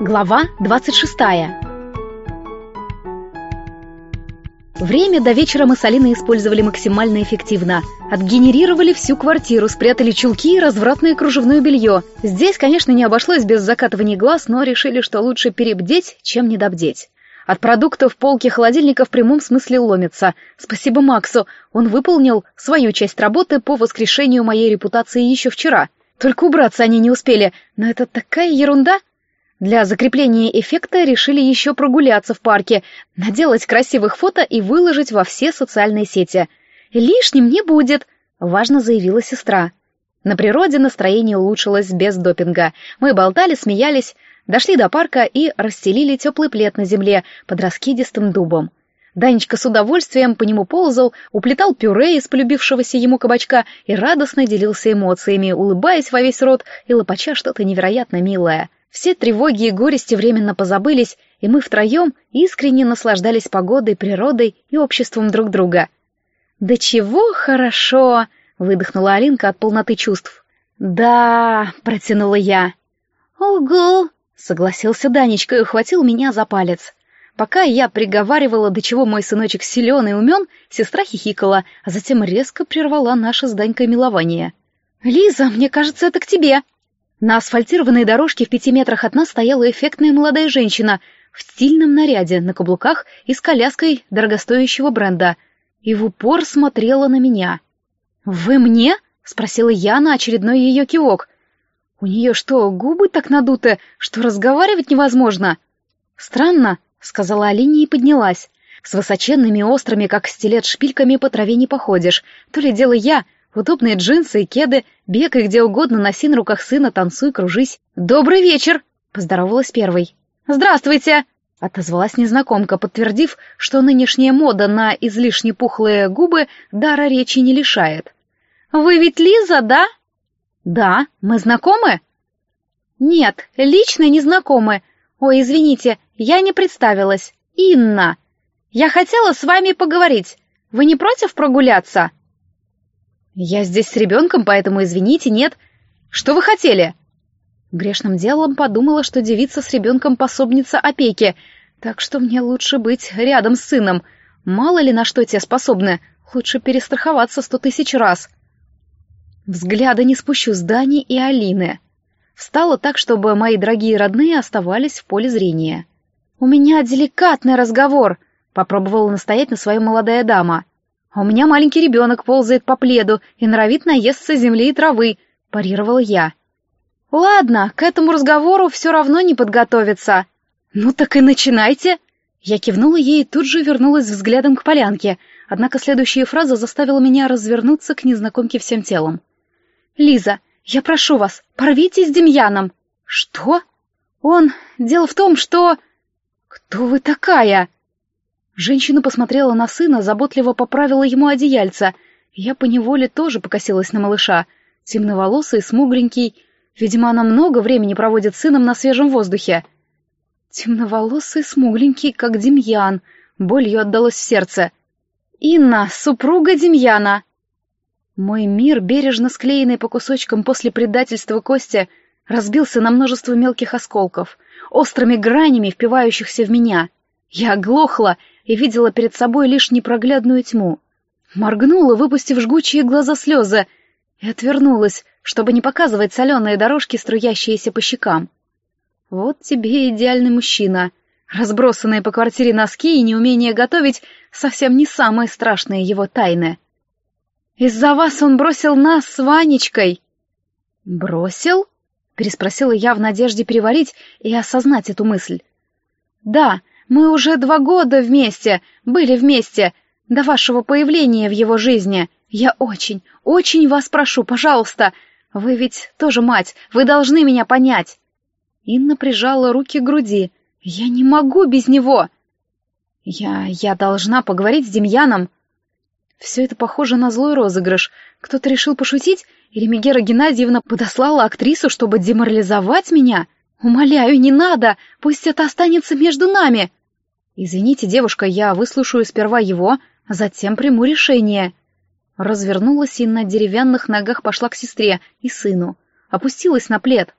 Глава 26 Время до вечера мы с Алиной использовали максимально эффективно. Отгенерировали всю квартиру, спрятали чулки и развратное кружевное белье. Здесь, конечно, не обошлось без закатывания глаз, но решили, что лучше перебдеть, чем недобдеть. От продуктов полки холодильника в прямом смысле ломятся. Спасибо Максу, он выполнил свою часть работы по воскрешению моей репутации еще вчера. Только убраться они не успели, но это такая ерунда — для закрепления эффекта решили еще прогуляться в парке, наделать красивых фото и выложить во все социальные сети. «Лишним не будет», — важно заявила сестра. На природе настроение улучшилось без допинга. Мы болтали, смеялись, дошли до парка и расстелили теплый плед на земле под раскидистым дубом. Данечка с удовольствием по нему ползал, уплетал пюре из полюбившегося ему кабачка и радостно делился эмоциями, улыбаясь во весь рот и лопача что-то невероятно милое. Все тревоги и горести временно позабылись, и мы втроем искренне наслаждались погодой, природой и обществом друг друга. «Да чего хорошо!» — выдохнула Алинка от полноты чувств. «Да!» — протянула я. «Угу!» — согласился Данечка и ухватил меня за палец. Пока я приговаривала, до чего мой сыночек силен и умен, сестра хихикала, а затем резко прервала наше с Данькой милование. «Лиза, мне кажется, это к тебе!» На асфальтированной дорожке в пяти метрах от нас стояла эффектная молодая женщина в стильном наряде, на каблуках и с коляской дорогостоящего бренда, и в упор смотрела на меня. «Вы мне?» — спросила я на очередной ее кивок. «У нее что, губы так надуты, что разговаривать невозможно?» «Странно», — сказала Алине и поднялась. «С высоченными острыми, как стилет, шпильками по траве не походишь. То ли дело я, Удобные джинсы и кеды, бегай где угодно, носи на руках сына, танцуй, кружись. «Добрый вечер!» — поздоровалась первой. «Здравствуйте!» — отозвалась незнакомка, подтвердив, что нынешняя мода на излишне пухлые губы дара речи не лишает. «Вы ведь Лиза, да?» «Да. Мы знакомы?» «Нет, лично не знакомы. Ой, извините, я не представилась. Инна. Я хотела с вами поговорить. Вы не против прогуляться?» «Я здесь с ребенком, поэтому извините, нет. Что вы хотели?» Грешным делом подумала, что девица с ребенком пособница опеки, так что мне лучше быть рядом с сыном. Мало ли на что те способны, лучше перестраховаться сто тысяч раз. Взгляда не спущу с Дани и Алины. Встала так, чтобы мои дорогие родные оставались в поле зрения. «У меня деликатный разговор», — попробовала настоять на своей молодая дама. А у меня маленький ребенок ползает по пледу и норовит наесться земли и травы, парировала я. Ладно, к этому разговору все равно не подготовиться. Ну так и начинайте. Я кивнула ей и тут же вернулась взглядом к полянке, однако следующая фраза заставила меня развернуться к незнакомке всем телом. «Лиза, я прошу вас, порвите с Демьяном!» «Что?» «Он... Дело в том, что...» «Кто вы такая?» Женщина посмотрела на сына, заботливо поправила ему одеяльце. Я поневоле тоже покосилась на малыша. Темноволосый, смугленький. Видимо, она много времени проводит с сыном на свежем воздухе. Темноволосый, смугленький, как Демьян. Болью отдалось в сердце. «Инна, супруга Демьяна!» Мой мир, бережно склеенный по кусочкам после предательства Кости, разбился на множество мелких осколков, острыми гранями, впивающихся в меня. Я оглохла и видела перед собой лишь непроглядную тьму. Моргнула, выпустив жгучие глаза слезы, и отвернулась, чтобы не показывать соленые дорожки, струящиеся по щекам. Вот тебе идеальный мужчина. Разбросанные по квартире носки и неумение готовить совсем не самые страшные его тайны. Из-за вас он бросил нас с Ванечкой. Бросил? Переспросила я в надежде переварить и осознать эту мысль. Да, мы уже два года вместе, были вместе, до вашего появления в его жизни. Я очень, очень вас прошу, пожалуйста. Вы ведь тоже мать, вы должны меня понять. Инна прижала руки к груди. Я не могу без него. Я... я должна поговорить с Демьяном. Все это похоже на злой розыгрыш. Кто-то решил пошутить, или Мегера Геннадьевна подослала актрису, чтобы деморализовать меня? Умоляю, не надо, пусть это останется между нами. Извините, девушка, я выслушаю сперва его, а затем приму решение. Развернулась и на деревянных ногах пошла к сестре и сыну. Опустилась на плед.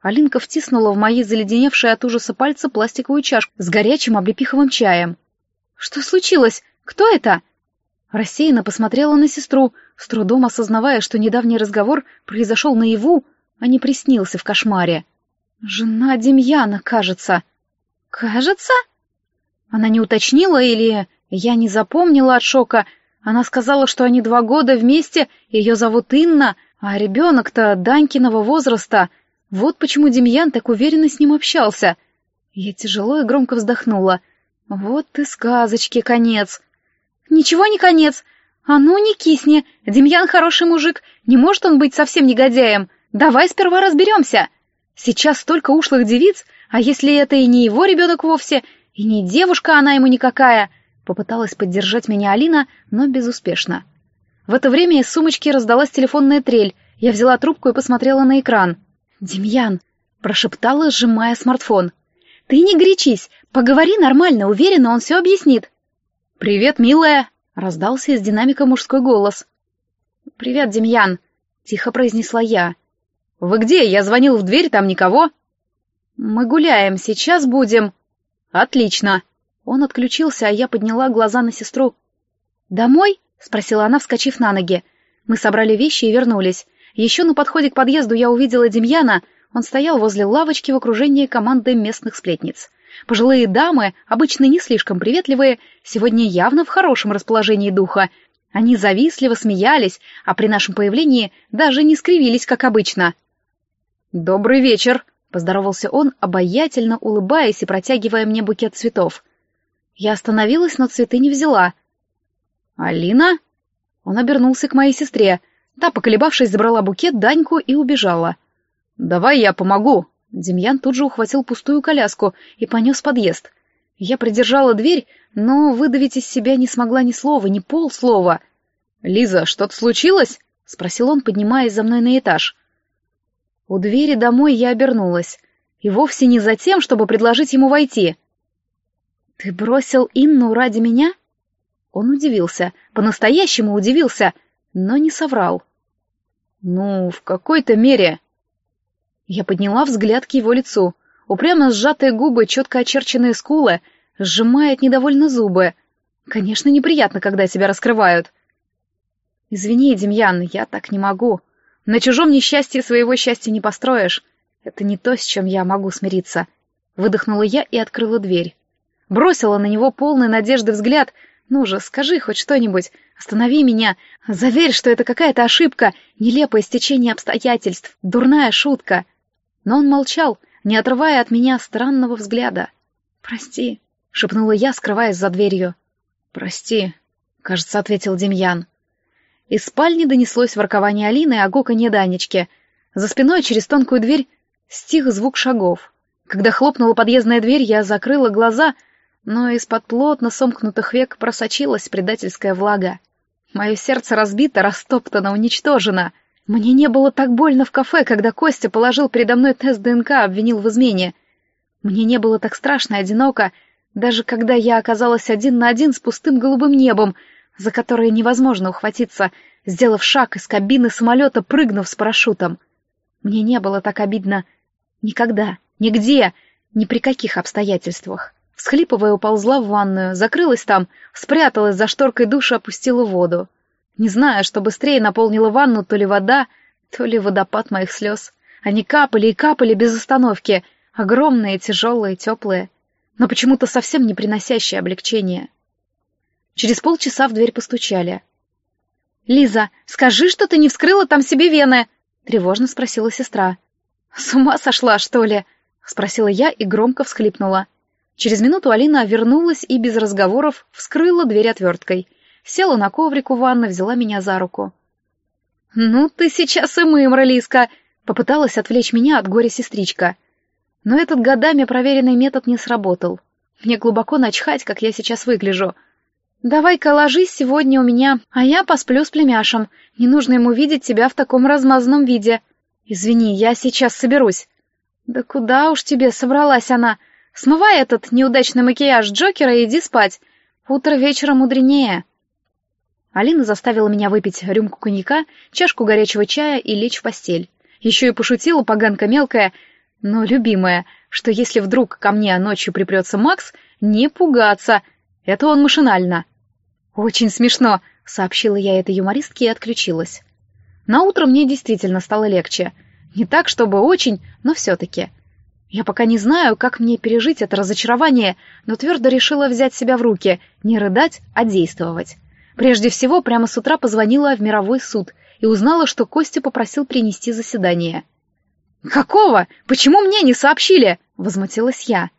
Алинка втиснула в мои заледеневшие от ужаса пальцы пластиковую чашку с горячим облепиховым чаем. «Что случилось? Кто это?» Рассеянно посмотрела на сестру, с трудом осознавая, что недавний разговор произошел наяву, а не приснился в кошмаре. «Жена Демьяна, кажется». «Кажется?» Она не уточнила или я не запомнила от шока. Она сказала, что они два года вместе, ее зовут Инна, а ребенок-то Данькиного возраста. Вот почему Демьян так уверенно с ним общался. Я тяжело и громко вздохнула. Вот и сказочки конец. Ничего не конец. А ну не кисни, Демьян хороший мужик, не может он быть совсем негодяем. Давай сперва разберемся. Сейчас столько ушлых девиц, а если это и не его ребенок вовсе, и не девушка она ему никакая? Попыталась поддержать меня Алина, но безуспешно. В это время из сумочки раздалась телефонная трель. Я взяла трубку и посмотрела на экран. «Демьян!» — прошептала, сжимая смартфон. «Ты не горячись, поговори нормально, уверенно, он все объяснит». «Привет, милая!» — раздался из динамика мужской голос. «Привет, Демьян!» — тихо произнесла я. «Вы где? Я звонил в дверь, там никого». «Мы гуляем, сейчас будем». «Отлично». Он отключился, а я подняла глаза на сестру. «Домой?» — спросила она, вскочив на ноги. Мы собрали вещи и вернулись. Еще на подходе к подъезду я увидела Демьяна. Он стоял возле лавочки в окружении команды местных сплетниц. Пожилые дамы, обычно не слишком приветливые, сегодня явно в хорошем расположении духа, они завистливо смеялись, а при нашем появлении даже не скривились, как обычно. «Добрый вечер», — поздоровался он, обаятельно улыбаясь и протягивая мне букет цветов. Я остановилась, но цветы не взяла. «Алина?» Он обернулся к моей сестре. Та, поколебавшись, забрала букет, Даньку и убежала. «Давай я помогу». Демьян тут же ухватил пустую коляску и понес подъезд. Я придержала дверь, но выдавить из себя не смогла ни слова, ни полслова. «Лиза, что-то случилось?» — спросил он, поднимаясь за мной на этаж. У двери домой я обернулась. И вовсе не за тем, чтобы предложить ему войти. «Ты бросил Инну ради меня?» Он удивился, по-настоящему удивился, но не соврал. «Ну, в какой-то мере...» Я подняла взгляд к его лицу. Упрямо сжатые губы, четко очерченные скулы, сжимает недовольно зубы. Конечно, неприятно, когда тебя раскрывают. Извини, Демьян, я так не могу. На чужом несчастье своего счастья не построишь. Это не то, с чем я могу смириться. Выдохнула я и открыла дверь. Бросила на него полный надежды взгляд. Ну же, скажи хоть что-нибудь. Останови меня. Заверь, что это какая-то ошибка, нелепое стечение обстоятельств, дурная шутка. Но он молчал, не отрывая от меня странного взгляда. «Прости», — шепнула я, скрываясь за дверью. «Прости», — кажется, ответил Демьян. Из спальни донеслось воркование Алины, а гуканье Данечки. За спиной через тонкую дверь стих звук шагов. Когда хлопнула подъездная дверь, я закрыла глаза, но из-под плотно сомкнутых век просочилась предательская влага. Мое сердце разбито, растоптано, уничтожено — мне не было так больно в кафе, когда Костя положил передо мной тест ДНК, обвинил в измене. Мне не было так страшно и одиноко, даже когда я оказалась один на один с пустым голубым небом, за которое невозможно ухватиться, сделав шаг из кабины самолета, прыгнув с парашютом. Мне не было так обидно никогда, нигде, ни при каких обстоятельствах. Всхлипывая, уползла в ванную, закрылась там, спряталась за шторкой душа, опустила воду не зная, что быстрее наполнила ванну то ли вода, то ли водопад моих слез. Они капали и капали без остановки, огромные, тяжелые, теплые, но почему-то совсем не приносящие облегчения. Через полчаса в дверь постучали. «Лиза, скажи, что ты не вскрыла там себе вены!» — тревожно спросила сестра. «С ума сошла, что ли?» — спросила я и громко всхлипнула. Через минуту Алина вернулась и без разговоров вскрыла дверь отверткой — села на коврик у ванны, взяла меня за руку. «Ну ты сейчас и мымра, Лиска!» — попыталась отвлечь меня от горя сестричка. Но этот годами проверенный метод не сработал. Мне глубоко начхать, как я сейчас выгляжу. «Давай-ка ложись сегодня у меня, а я посплю с племяшем. Не нужно ему видеть тебя в таком размазанном виде. Извини, я сейчас соберусь». «Да куда уж тебе собралась она? Смывай этот неудачный макияж Джокера и иди спать. Утро вечера мудренее». Алина заставила меня выпить рюмку коньяка, чашку горячего чая и лечь в постель. Еще и пошутила, поганка мелкая. Но, любимая, что если вдруг ко мне ночью припрется Макс, не пугаться. Это он машинально. Очень смешно, сообщила я этой юмористке и отключилась. На утро мне действительно стало легче. Не так, чтобы очень, но все-таки. Я пока не знаю, как мне пережить это разочарование, но твердо решила взять себя в руки, не рыдать, а действовать. Прежде всего, прямо с утра позвонила в мировой суд и узнала, что Костя попросил принести заседание. «Какого? Почему мне не сообщили?» — возмутилась я.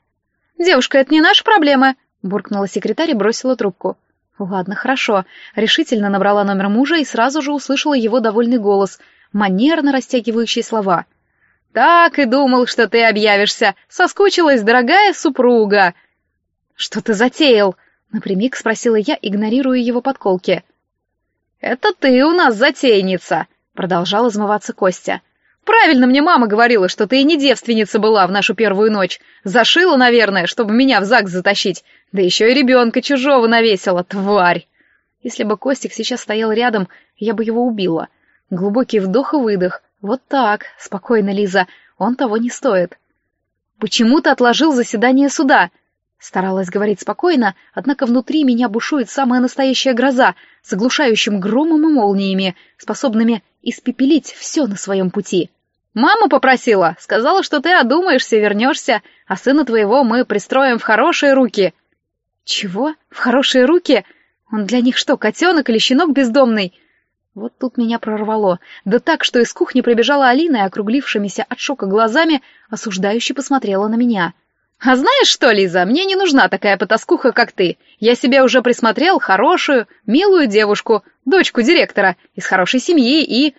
«Девушка, это не наша проблема», — буркнула секретарь и бросила трубку. Ладно, хорошо. Решительно набрала номер мужа и сразу же услышала его довольный голос, манерно растягивающий слова. «Так и думал, что ты объявишься. Соскучилась, дорогая супруга!» «Что ты затеял?» — напрямик спросила я, игнорируя его подколки. «Это ты у нас затейница!» — продолжал измываться Костя. «Правильно мне мама говорила, что ты и не девственница была в нашу первую ночь. Зашила, наверное, чтобы меня в ЗАГС затащить. Да еще и ребенка чужого навесила, тварь!» Если бы Костик сейчас стоял рядом, я бы его убила. Глубокий вдох и выдох. Вот так, спокойно, Лиза, он того не стоит. «Почему ты отложил заседание суда?» Старалась говорить спокойно, однако внутри меня бушует самая настоящая гроза, с оглушающим громом и молниями, способными испепелить все на своем пути. «Мама попросила, сказала, что ты одумаешься, вернешься, а сына твоего мы пристроим в хорошие руки». «Чего? В хорошие руки? Он для них что, котенок или щенок бездомный?» Вот тут меня прорвало, да так, что из кухни прибежала Алина и, округлившимися от шока глазами, осуждающе посмотрела на меня — «А знаешь что, Лиза, мне не нужна такая потаскуха, как ты. Я себе уже присмотрел хорошую, милую девушку, дочку директора, из хорошей семьи и...»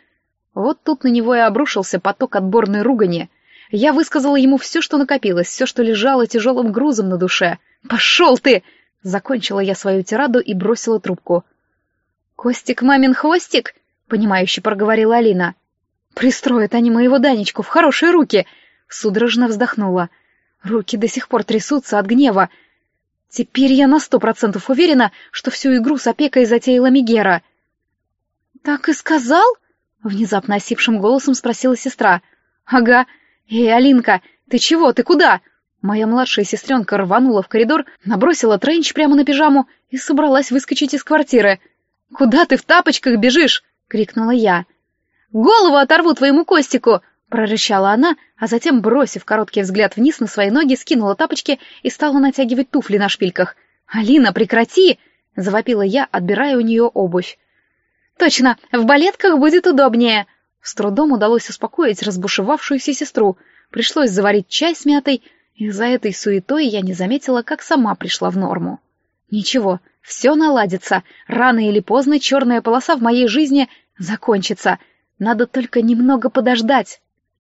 Вот тут на него и обрушился поток отборной ругани. Я высказала ему все, что накопилось, все, что лежало тяжелым грузом на душе. «Пошел ты!» Закончила я свою тираду и бросила трубку. «Костик мамин хвостик?» — понимающе проговорила Алина. «Пристроят они моего Данечку в хорошие руки!» Судорожно вздохнула. Руки до сих пор трясутся от гнева. Теперь я на сто процентов уверена, что всю игру с опекой затеяла Мигера. «Так и сказал?» — внезапно осипшим голосом спросила сестра. «Ага. Эй, Алинка, ты чего? Ты куда?» Моя младшая сестренка рванула в коридор, набросила тренч прямо на пижаму и собралась выскочить из квартиры. «Куда ты в тапочках бежишь?» — крикнула я. «Голову оторву твоему Костику!» Прорычала она, а затем, бросив короткий взгляд вниз на свои ноги, скинула тапочки и стала натягивать туфли на шпильках. «Алина, прекрати!» — завопила я, отбирая у нее обувь. «Точно, в балетках будет удобнее!» С трудом удалось успокоить разбушевавшуюся сестру. Пришлось заварить чай с мятой, и за этой суетой я не заметила, как сама пришла в норму. Ничего, все наладится. Рано или поздно черная полоса в моей жизни закончится. Надо только немного подождать.